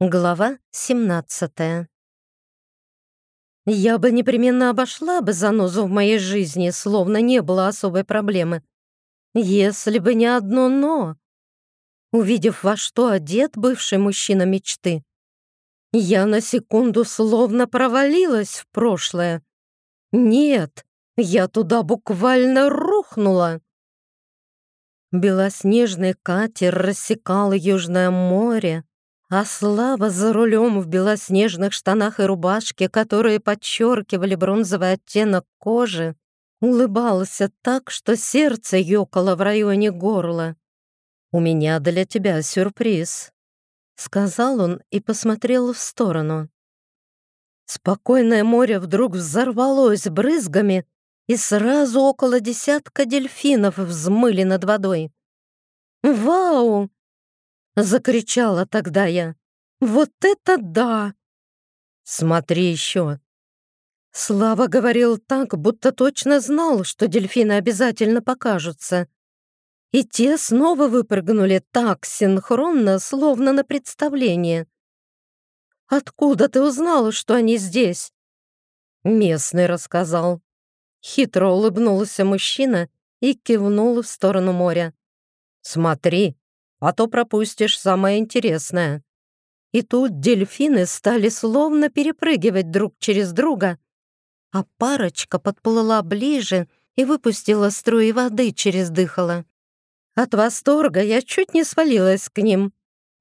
Глава 17 Я бы непременно обошла бы занозу в моей жизни, словно не было особой проблемы. Если бы не одно «но». Увидев, во что одет бывший мужчина мечты, я на секунду словно провалилась в прошлое. Нет, я туда буквально рухнула. Белоснежный катер рассекал Южное море, а Слава за рулем в белоснежных штанах и рубашке, которые подчеркивали бронзовый оттенок кожи, улыбался так, что сердце ёкало в районе горла. «У меня для тебя сюрприз», — сказал он и посмотрел в сторону. Спокойное море вдруг взорвалось брызгами, и сразу около десятка дельфинов взмыли над водой. «Вау!» Закричала тогда я. «Вот это да!» «Смотри еще!» Слава говорил так, будто точно знал, что дельфины обязательно покажутся. И те снова выпрыгнули так синхронно, словно на представление. «Откуда ты узнала, что они здесь?» Местный рассказал. Хитро улыбнулся мужчина и кивнул в сторону моря. «Смотри, а то пропустишь самое интересное». И тут дельфины стали словно перепрыгивать друг через друга, а парочка подплыла ближе и выпустила струи воды через дыхало. От восторга я чуть не свалилась к ним,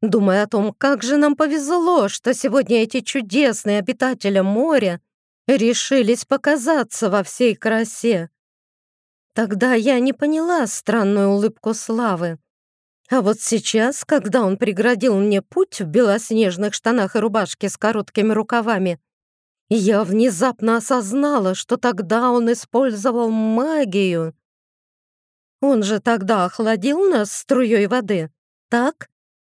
думая о том, как же нам повезло, что сегодня эти чудесные обитатели моря решились показаться во всей красе. Тогда я не поняла странную улыбку Славы. А вот сейчас, когда он преградил мне путь в белоснежных штанах и рубашке с короткими рукавами, я внезапно осознала, что тогда он использовал магию. Он же тогда охладил нас струей воды, так?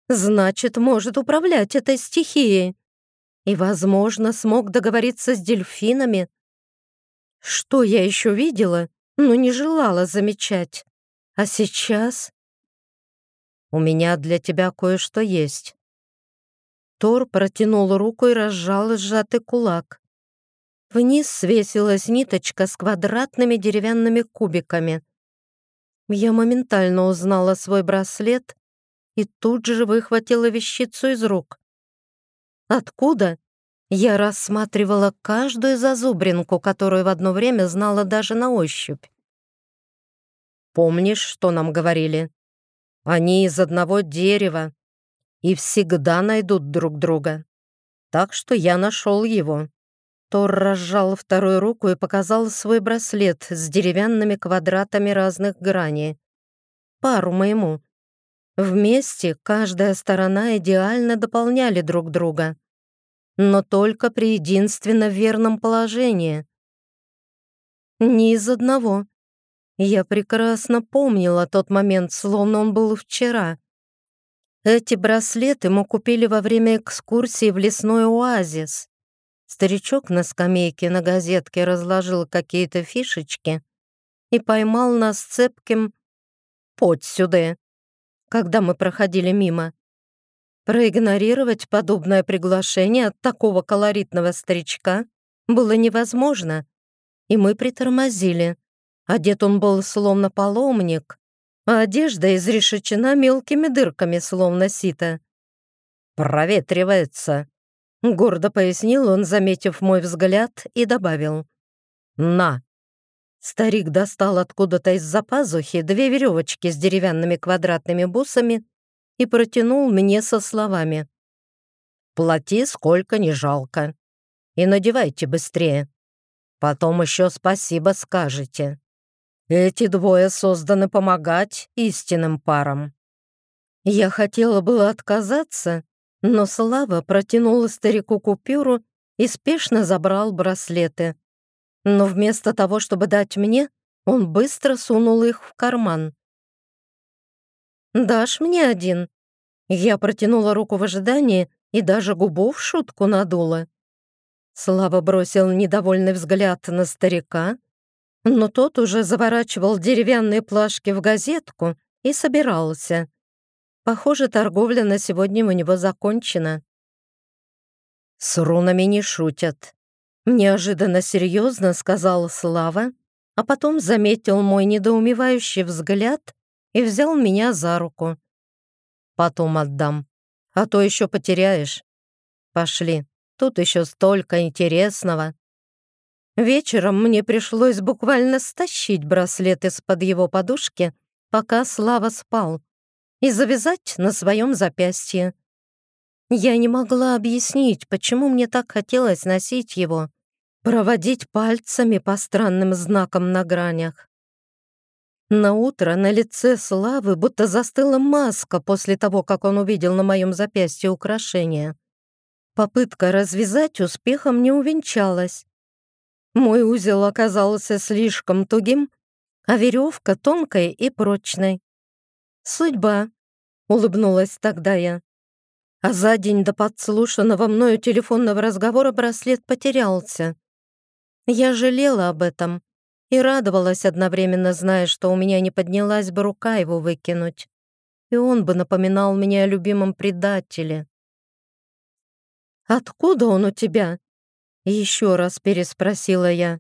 Значит, может управлять этой стихией. И, возможно, смог договориться с дельфинами. Что я еще видела, но не желала замечать. А сейчас у меня для тебя кое-что есть». Тор протянул руку и разжал сжатый кулак. Вниз свесилась ниточка с квадратными деревянными кубиками. Я моментально узнала свой браслет и тут же выхватила вещицу из рук. Откуда? Я рассматривала каждую зазубринку, которую в одно время знала даже на ощупь. «Помнишь, что нам говорили? Они из одного дерева и всегда найдут друг друга. Так что я нашел его. Тор разжал вторую руку и показал свой браслет с деревянными квадратами разных граней. Пару моему. Вместе каждая сторона идеально дополняли друг друга. Но только при единственно верном положении. Ни из одного. Я прекрасно помнила тот момент, словно он был вчера. Эти браслеты мы купили во время экскурсии в лесной оазис. Старичок на скамейке на газетке разложил какие-то фишечки и поймал нас цепким «Подь сюда», когда мы проходили мимо. Проигнорировать подобное приглашение от такого колоритного старичка было невозможно, и мы притормозили. Одет он был словно паломник, а одежда изрешечена мелкими дырками, словно сито. «Проветривается», — гордо пояснил он, заметив мой взгляд, и добавил. «На». Старик достал откуда-то из-за пазухи две веревочки с деревянными квадратными бусами и протянул мне со словами. «Плати сколько не жалко. И надевайте быстрее. Потом еще спасибо скажете». Эти двое созданы помогать истинным парам. Я хотела было отказаться, но Слава протянула старику купюру и спешно забрал браслеты. Но вместо того, чтобы дать мне, он быстро сунул их в карман. «Дашь мне один?» Я протянула руку в ожидании и даже губу в шутку надула. Слава бросил недовольный взгляд на старика, но тот уже заворачивал деревянные плашки в газетку и собирался. Похоже, торговля на сегодня у него закончена. С рунами не шутят. Неожиданно серьезно сказал Слава, а потом заметил мой недоумевающий взгляд и взял меня за руку. Потом отдам, а то еще потеряешь. Пошли, тут еще столько интересного. Вечером мне пришлось буквально стащить браслет из-под его подушки, пока Слава спал, и завязать на своем запястье. Я не могла объяснить, почему мне так хотелось носить его, проводить пальцами по странным знакам на гранях. На утро на лице Славы будто застыла маска после того, как он увидел на моем запястье украшение. Попытка развязать успехом не увенчалась. Мой узел оказался слишком тугим, а веревка тонкой и прочной. «Судьба», — улыбнулась тогда я. А за день до подслушанного мною телефонного разговора браслет потерялся. Я жалела об этом и радовалась одновременно, зная, что у меня не поднялась бы рука его выкинуть, и он бы напоминал мне о любимом предателе. «Откуда он у тебя?» Еще раз переспросила я.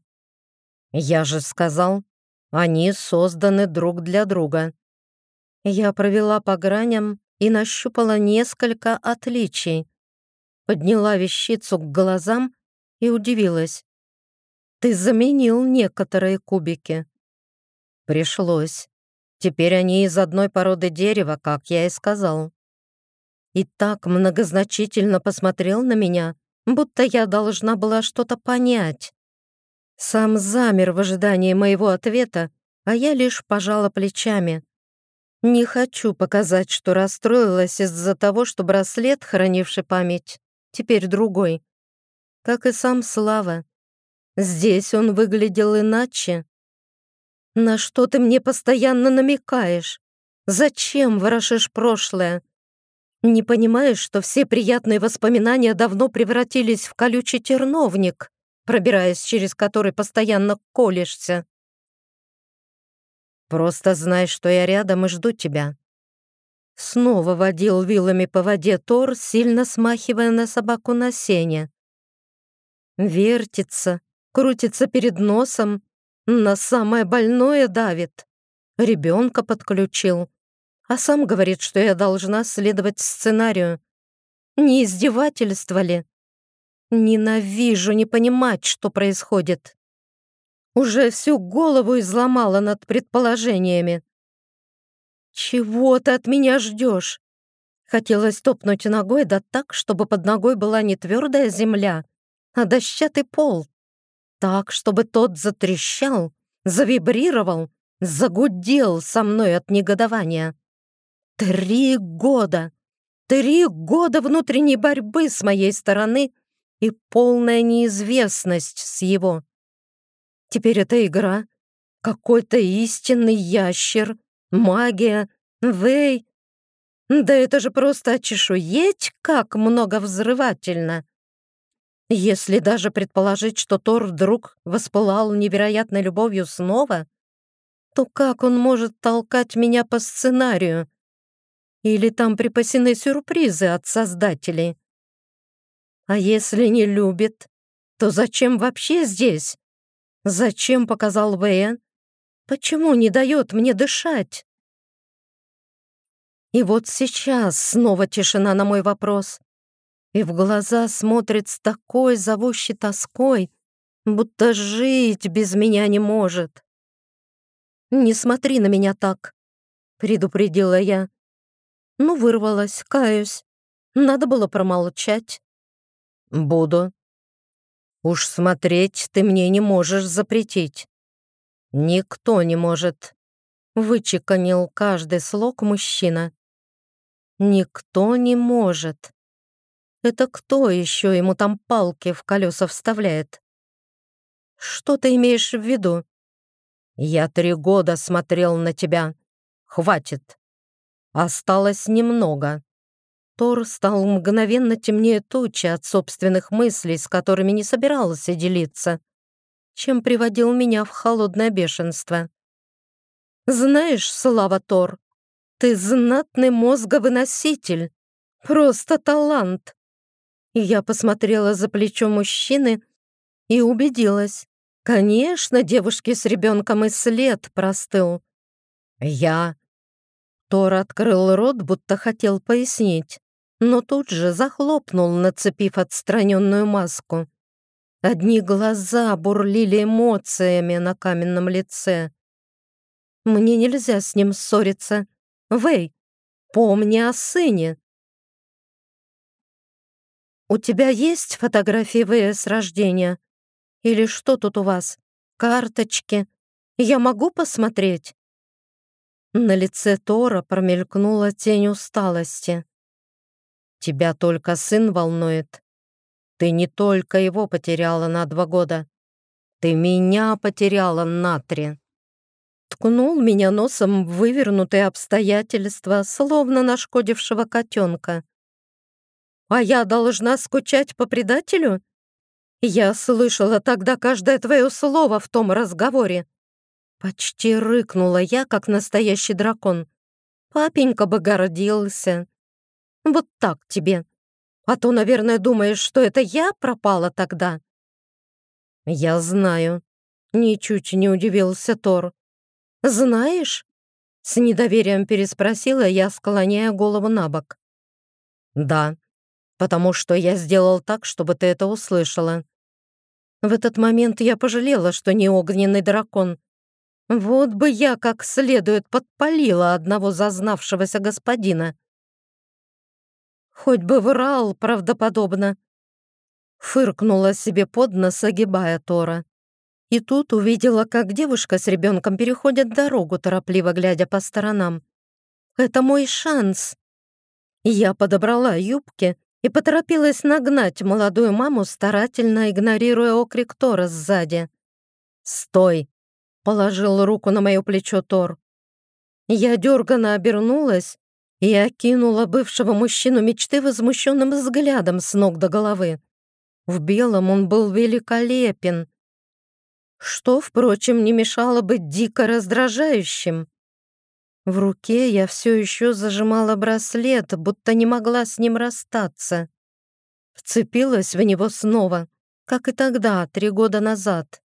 «Я же сказал, они созданы друг для друга». Я провела по граням и нащупала несколько отличий. Подняла вещицу к глазам и удивилась. «Ты заменил некоторые кубики». «Пришлось. Теперь они из одной породы дерева, как я и сказал». И так многозначительно посмотрел на меня, будто я должна была что-то понять. Сам замер в ожидании моего ответа, а я лишь пожала плечами. Не хочу показать, что расстроилась из-за того, что браслет, хранивший память, теперь другой. Как и сам Слава. Здесь он выглядел иначе. На что ты мне постоянно намекаешь? Зачем ворошишь прошлое? Не понимаешь, что все приятные воспоминания давно превратились в колючий терновник, пробираясь через который постоянно колешься? Просто знай, что я рядом и жду тебя». Снова водил вилами по воде Тор, сильно смахивая на собаку на сене. Вертится, крутится перед носом, на самое больное давит. Ребенка подключил а сам говорит, что я должна следовать сценарию. Не издевательство ли? Ненавижу не понимать, что происходит. Уже всю голову изломала над предположениями. «Чего ты от меня ждешь?» Хотелось топнуть ногой, да так, чтобы под ногой была не твердая земля, а дощатый пол. Так, чтобы тот затрещал, завибрировал, загудел со мной от негодования. Три года! Три года внутренней борьбы с моей стороны и полная неизвестность с его. Теперь это игра, какой-то истинный ящер, магия, вей. Да это же просто очешуеть, как много взрывательно. Если даже предположить, что Тор вдруг воспылал невероятной любовью снова, то как он может толкать меня по сценарию? Или там припасены сюрпризы от создателей? А если не любит, то зачем вообще здесь? Зачем показал Вэя? Почему не дает мне дышать? И вот сейчас снова тишина на мой вопрос. И в глаза смотрит с такой зовущей тоской, будто жить без меня не может. «Не смотри на меня так», — предупредила я. Ну, вырвалась, каюсь. Надо было промолчать. Буду. Уж смотреть ты мне не можешь запретить. Никто не может. Вычеканил каждый слог мужчина. Никто не может. Это кто еще ему там палки в колеса вставляет? Что ты имеешь в виду? Я три года смотрел на тебя. Хватит. Осталось немного. Тор стал мгновенно темнее тучи от собственных мыслей, с которыми не собирался делиться, чем приводил меня в холодное бешенство. «Знаешь, Слава Тор, ты знатный мозговыноситель, просто талант. Я посмотрела за плечо мужчины и убедилась. Конечно, девушке с ребенком и след простыл. Я... Тор открыл рот, будто хотел пояснить, но тут же захлопнул, нацепив отстраненную маску. Одни глаза бурлили эмоциями на каменном лице. Мне нельзя с ним ссориться. Вэй, помни о сыне. У тебя есть фотографии Вэя с рождения? Или что тут у вас? Карточки? Я могу посмотреть? На лице Тора промелькнула тень усталости. «Тебя только сын волнует. Ты не только его потеряла на два года. Ты меня потеряла на три». Ткнул меня носом в вывернутые обстоятельства, словно нашкодившего котенка. «А я должна скучать по предателю?» «Я слышала тогда каждое твое слово в том разговоре. Почти рыкнула я, как настоящий дракон. Папенька бы гордился. Вот так тебе. А то, наверное, думаешь, что это я пропала тогда. Я знаю. Ничуть не удивился Тор. Знаешь? С недоверием переспросила я, склоняя голову на бок. Да, потому что я сделал так, чтобы ты это услышала. В этот момент я пожалела, что не огненный дракон, вот бы я как следует подпалила одного зазнавшегося господина. Хоть бы врал правдоподобно. Фыркнула себе под нос, огибая Тора. И тут увидела, как девушка с ребенком переходит дорогу, торопливо глядя по сторонам. «Это мой шанс!» Я подобрала юбки и поторопилась нагнать молодую маму, старательно игнорируя окрик Тора сзади. «Стой!» Положил руку на мое плечо Тор. Я дерганно обернулась и окинула бывшего мужчину мечты возмущенным взглядом с ног до головы. В белом он был великолепен, что, впрочем, не мешало быть дико раздражающим. В руке я все еще зажимала браслет, будто не могла с ним расстаться. Вцепилась в него снова, как и тогда, три года назад.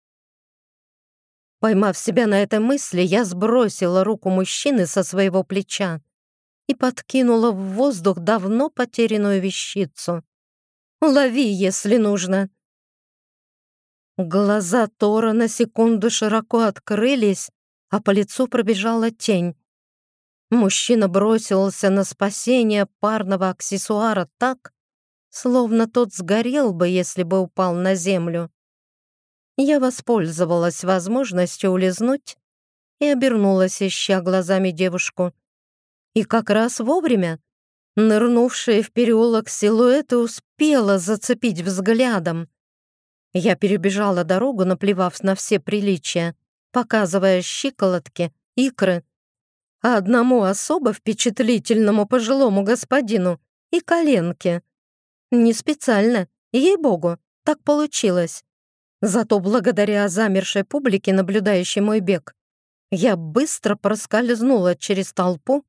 Поймав себя на этой мысли, я сбросила руку мужчины со своего плеча и подкинула в воздух давно потерянную вещицу. «Лови, если нужно!» Глаза Тора на секунду широко открылись, а по лицу пробежала тень. Мужчина бросился на спасение парного аксессуара так, словно тот сгорел бы, если бы упал на землю. Я воспользовалась возможностью улизнуть и обернулась, ища глазами девушку. И как раз вовремя нырнувшая в переулок силуэты успела зацепить взглядом. Я перебежала дорогу, наплевав на все приличия, показывая щиколотки, икры, а одному особо впечатлительному пожилому господину и коленки. Не специально, ей-богу, так получилось. Зато благодаря замершей публике, наблюдающей мой бег, я быстро проскользнула через толпу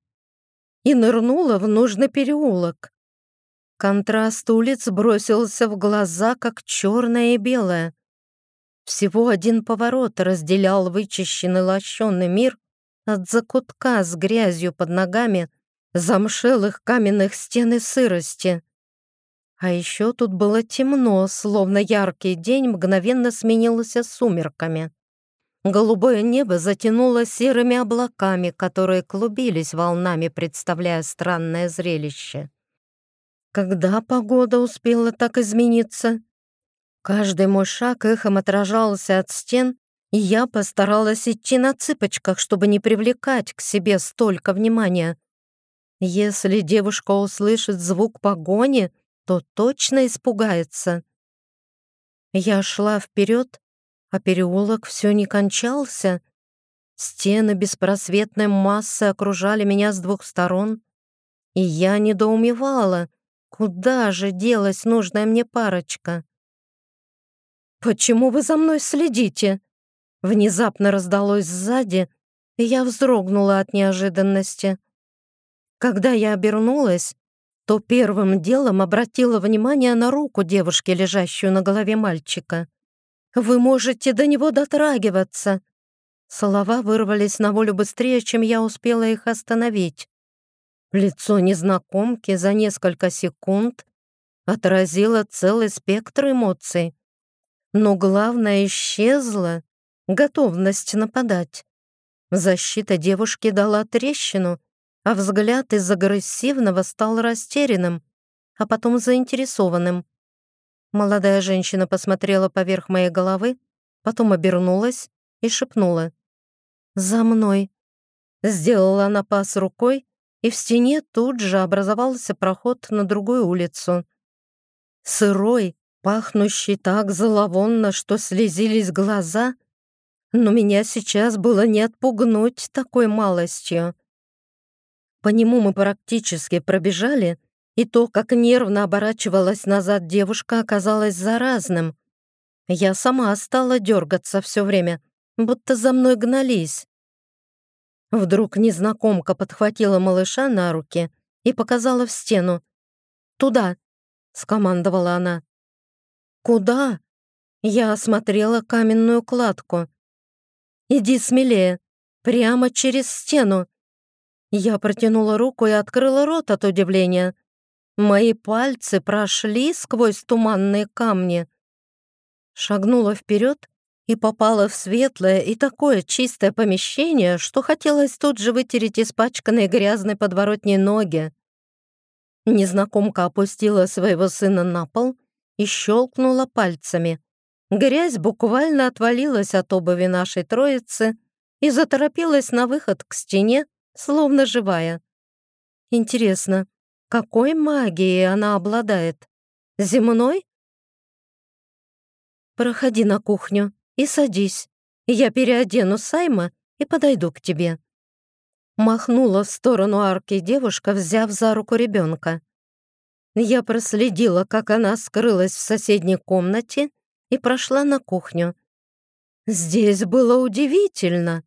и нырнула в нужный переулок. Контраст улиц бросился в глаза, как черное и белое. Всего один поворот разделял вычищенный лощеный мир от закутка с грязью под ногами, замшелых каменных стен и сырости. А еще тут было темно, словно яркий день мгновенно сменился сумерками. Голубое небо затянуло серыми облаками, которые клубились волнами, представляя странное зрелище. Когда погода успела так измениться? Каждый мой шаг эхом отражался от стен, и я постаралась идти на цыпочках, чтобы не привлекать к себе столько внимания. Если девушка услышит звук погони — то точно испугается. Я шла вперед, а переулок все не кончался. Стены беспросветной массы окружали меня с двух сторон, и я недоумевала, куда же делась нужная мне парочка. «Почему вы за мной следите?» Внезапно раздалось сзади, и я вздрогнула от неожиданности. Когда я обернулась, то первым делом обратила внимание на руку девушки, лежащую на голове мальчика. «Вы можете до него дотрагиваться!» Слова вырвались на волю быстрее, чем я успела их остановить. Лицо незнакомки за несколько секунд отразило целый спектр эмоций. Но главное исчезла готовность нападать. Защита девушки дала трещину, а взгляд из агрессивного стал растерянным, а потом заинтересованным. Молодая женщина посмотрела поверх моей головы, потом обернулась и шепнула. «За мной!» Сделала она пас рукой, и в стене тут же образовался проход на другую улицу. Сырой, пахнущий так зловонно, что слезились глаза, но меня сейчас было не отпугнуть такой малостью. По нему мы практически пробежали, и то, как нервно оборачивалась назад девушка, оказалось заразным. Я сама стала дергаться все время, будто за мной гнались. Вдруг незнакомка подхватила малыша на руки и показала в стену. «Туда!» — скомандовала она. «Куда?» Я осмотрела каменную кладку. «Иди смелее, прямо через стену!» Я протянула руку и открыла рот от удивления. Мои пальцы прошли сквозь туманные камни. Шагнула вперед и попала в светлое и такое чистое помещение, что хотелось тут же вытереть испачканные грязной подворотней ноги. Незнакомка опустила своего сына на пол и щелкнула пальцами. Грязь буквально отвалилась от обуви нашей троицы и заторопилась на выход к стене, словно живая. Интересно, какой магией она обладает? Земной? Проходи на кухню, и садись. Я переодену Сайма и подойду к тебе». Махнула в сторону арки девушка, взяв за руку ребенка. Я проследила, как она скрылась в соседней комнате и прошла на кухню. Здесь было удивительно.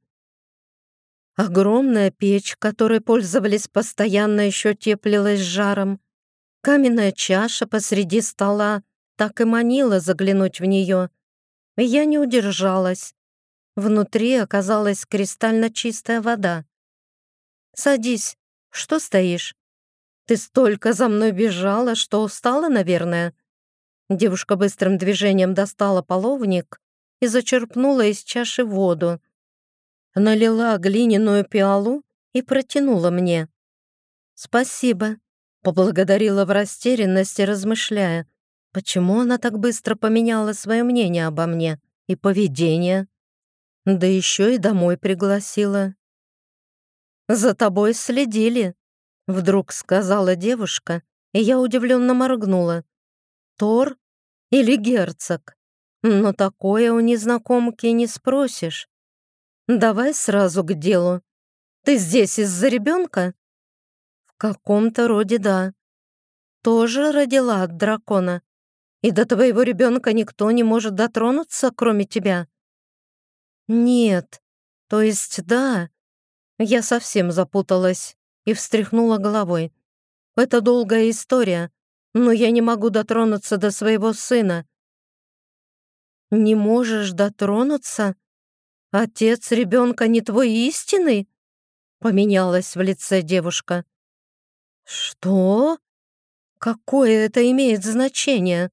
Огромная печь, которой пользовались постоянно, еще теплилась жаром. Каменная чаша посреди стола так и манила заглянуть в нее. Я не удержалась. Внутри оказалась кристально чистая вода. «Садись. Что стоишь? Ты столько за мной бежала, что устала, наверное?» Девушка быстрым движением достала половник и зачерпнула из чаши воду. Налила глиняную пиалу и протянула мне. «Спасибо», — поблагодарила в растерянности, размышляя. Почему она так быстро поменяла свое мнение обо мне и поведение? Да еще и домой пригласила. «За тобой следили», — вдруг сказала девушка, и я удивленно моргнула. «Тор или герцог? Но такое у незнакомки не спросишь. Давай сразу к делу. Ты здесь из-за ребенка?» «В каком-то роде да. Тоже родила от дракона?» И до твоего ребенка никто не может дотронуться, кроме тебя?» «Нет. То есть да». Я совсем запуталась и встряхнула головой. «Это долгая история, но я не могу дотронуться до своего сына». «Не можешь дотронуться? Отец ребенка не твой истинный?» Поменялась в лице девушка. «Что? Какое это имеет значение?»